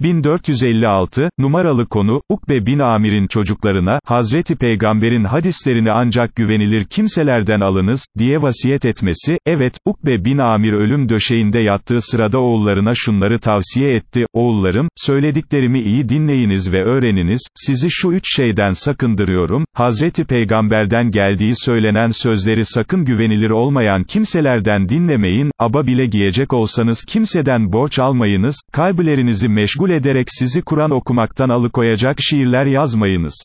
1456, numaralı konu, Ukbe bin Amir'in çocuklarına, Hazreti Peygamber'in hadislerini ancak güvenilir kimselerden alınız, diye vasiyet etmesi, evet, Ukbe bin Amir ölüm döşeğinde yattığı sırada oğullarına şunları tavsiye etti, oğullarım, söylediklerimi iyi dinleyiniz ve öğreniniz, sizi şu üç şeyden sakındırıyorum, Hazreti Peygamber'den geldiği söylenen sözleri sakın güvenilir olmayan kimselerden dinlemeyin, aba bile giyecek olsanız kimseden borç almayınız, kalplerinizi meşgul ederek sizi Kur'an okumaktan alıkoyacak şiirler yazmayınız.